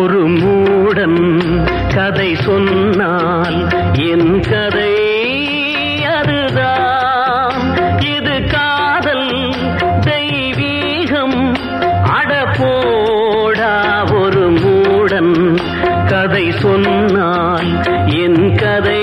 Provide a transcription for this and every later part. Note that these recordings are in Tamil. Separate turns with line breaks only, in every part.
ஒரு மூடன் கதை சொன்னால் என் கதை அதுதான். இது காதல் தெய்வீகம். அடப்போடா ஒரு மூடன் கதை சொன்னால் என் கதை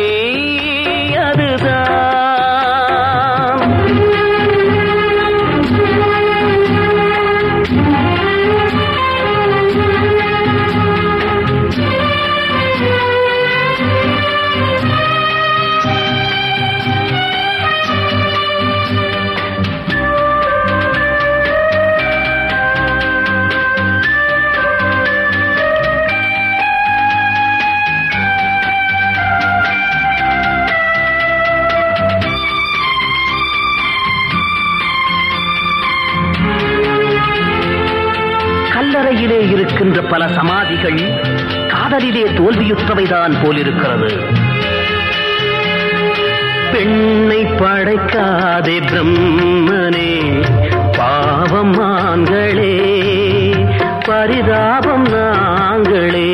கல்லறையிலே இருக்கின்ற பல சமாதிகள் காதலிலே தோல்வியுற்றவைதான் போலிருக்கிறது. பெண்ணை படைக்காதே பிரம்மனே பாவம் ஆண்களே பரிதாபம் நாங்களே.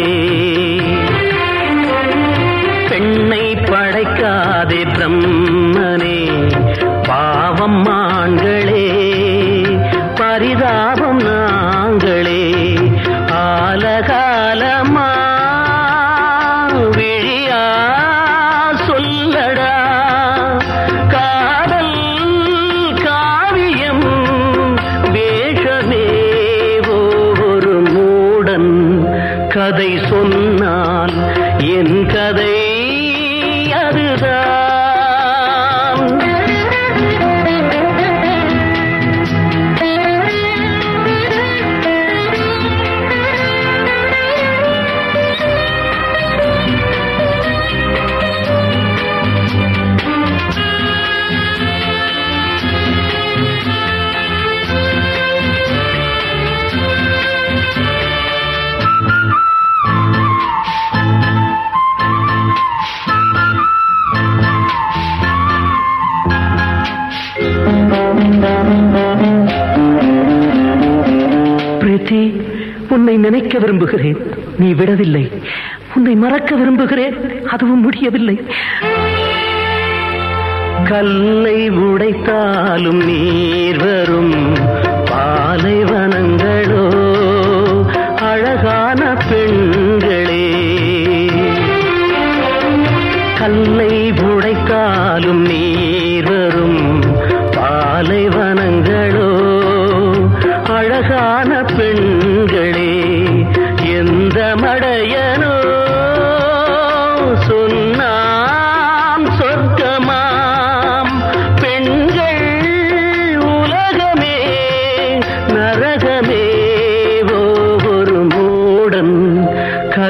பெண்ணை படைக்காதே பிரம்ம கதை சொன்னால் என் கதை நினைக்க விரும்புகிறேன். நீ விடவில்லை. உன்னை மறக்க விரும்புகிறேன். அதுவும் முடியவில்லை. கல்லை உடைத்தாலும் நீர் வரும். பாலைவனங்களோ அழகான பெண்களே. கல்லை உடைத்தாலும் நீர் வரும். பாலைவனங்களோ அழகான பெண்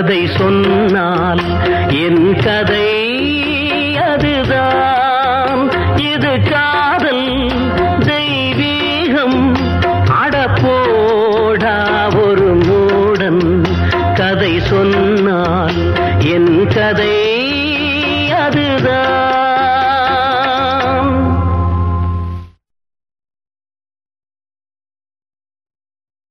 கதை சொன்னால்